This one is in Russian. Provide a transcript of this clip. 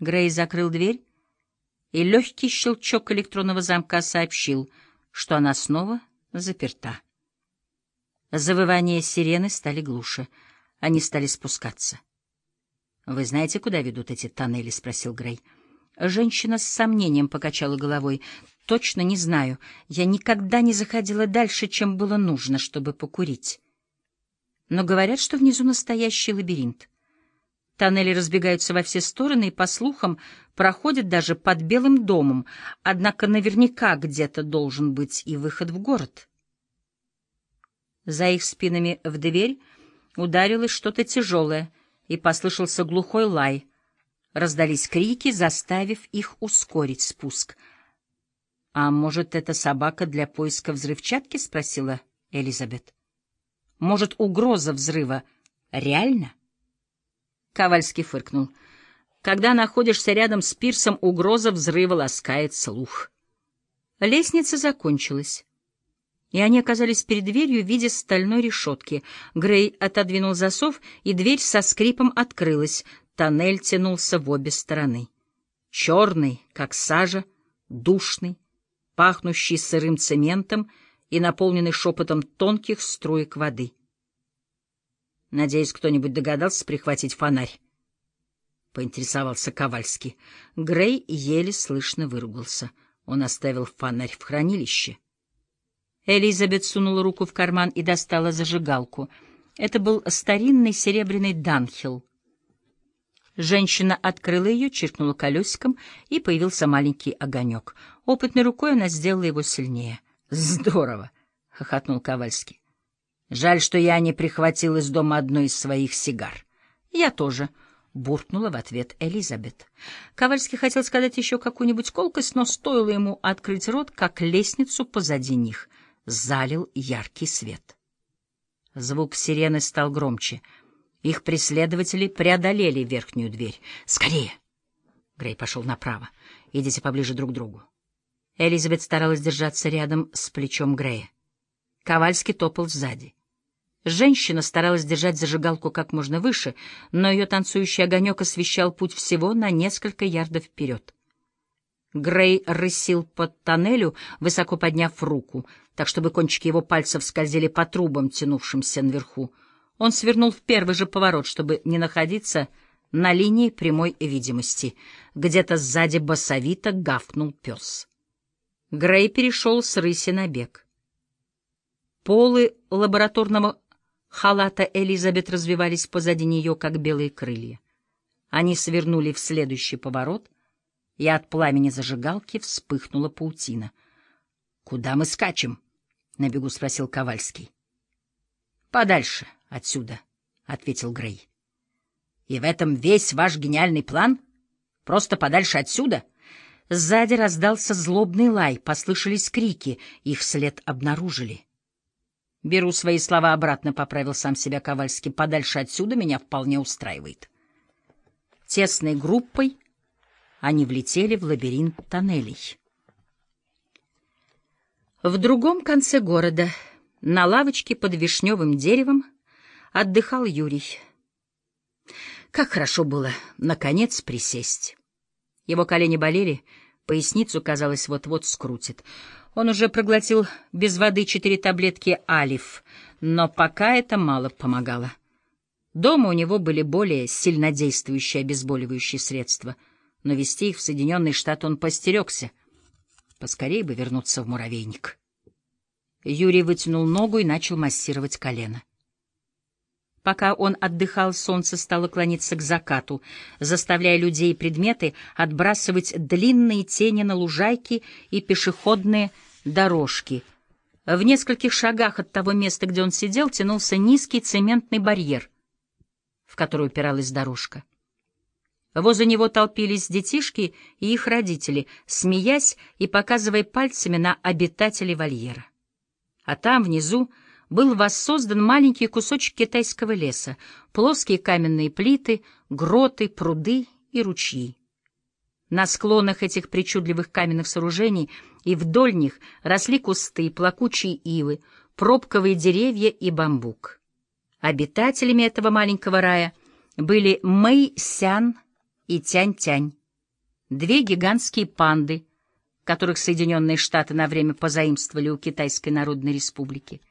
Грей закрыл дверь, и легкий щелчок электронного замка сообщил, что она снова заперта. Завывания сирены стали глуше. Они стали спускаться. «Вы знаете, куда ведут эти тоннели?» — спросил Грей. Женщина с сомнением покачала головой. «Точно не знаю. Я никогда не заходила дальше, чем было нужно, чтобы покурить. Но говорят, что внизу настоящий лабиринт. Тоннели разбегаются во все стороны и, по слухам, проходят даже под Белым домом, однако наверняка где-то должен быть и выход в город». За их спинами в дверь ударилось что-то тяжелое, и послышался глухой лай. Раздались крики, заставив их ускорить спуск. — А может, это собака для поиска взрывчатки? — спросила Элизабет. — Может, угроза взрыва реально? Ковальский фыркнул. Когда находишься рядом с пирсом, угроза взрыва ласкает слух. Лестница закончилась и они оказались перед дверью в виде стальной решетки. Грей отодвинул засов, и дверь со скрипом открылась. Тоннель тянулся в обе стороны. Черный, как сажа, душный, пахнущий сырым цементом и наполненный шепотом тонких струек воды. Надеюсь, кто-нибудь догадался прихватить фонарь. — поинтересовался Ковальский. Грей еле слышно выругался. Он оставил фонарь в хранилище. — Элизабет сунула руку в карман и достала зажигалку. Это был старинный серебряный данхил. Женщина открыла ее, чиркнула колесиком, и появился маленький огонек. Опытной рукой она сделала его сильнее. «Здорово!» — хохотнул Ковальский. «Жаль, что я не прихватил из дома одну из своих сигар». «Я тоже», — буркнула в ответ Элизабет. Ковальский хотел сказать еще какую-нибудь колкость, но стоило ему открыть рот, как лестницу позади них залил яркий свет. Звук сирены стал громче. Их преследователи преодолели верхнюю дверь. «Скорее!» Грей пошел направо. «Идите поближе друг к другу». Элизабет старалась держаться рядом с плечом Грея. Ковальский топал сзади. Женщина старалась держать зажигалку как можно выше, но ее танцующий огонек освещал путь всего на несколько ярдов вперед. Грей рысил под тоннелю, высоко подняв руку, так чтобы кончики его пальцев скользили по трубам, тянувшимся наверху. Он свернул в первый же поворот, чтобы не находиться на линии прямой видимости. Где-то сзади басовито гавкнул пес. Грей перешел с рыси на бег. Полы лабораторного халата Элизабет развивались позади нее, как белые крылья. Они свернули в следующий поворот — и от пламени зажигалки вспыхнула паутина. — Куда мы скачем? — на бегу спросил Ковальский. — Подальше отсюда, — ответил Грей. — И в этом весь ваш гениальный план? Просто подальше отсюда? Сзади раздался злобный лай, послышались крики, их след обнаружили. — Беру свои слова обратно, — поправил сам себя Ковальский. — Подальше отсюда меня вполне устраивает. Тесной группой они влетели в лабиринт тоннелей. В другом конце города, на лавочке под вишневым деревом, отдыхал Юрий. Как хорошо было, наконец, присесть. Его колени болели, поясницу, казалось, вот-вот скрутит. Он уже проглотил без воды четыре таблетки «Алиф», но пока это мало помогало. Дома у него были более сильнодействующие обезболивающие средства — но вести их в Соединенные Штаты он постерегся. Поскорее бы вернуться в муравейник. Юрий вытянул ногу и начал массировать колено. Пока он отдыхал, солнце стало клониться к закату, заставляя людей и предметы отбрасывать длинные тени на лужайки и пешеходные дорожки. В нескольких шагах от того места, где он сидел, тянулся низкий цементный барьер, в который упиралась дорожка. Возле него толпились детишки и их родители, смеясь и показывая пальцами на обитателей вольера. А там, внизу, был воссоздан маленький кусочек китайского леса, плоские каменные плиты, гроты, пруды и ручьи. На склонах этих причудливых каменных сооружений и вдоль них росли кусты, плакучие ивы, пробковые деревья и бамбук. Обитателями этого маленького рая были Мэй Сян и Тянь-Тянь. две гигантские панды, которых Соединенные Штаты на время позаимствовали у Китайской Народной Республики.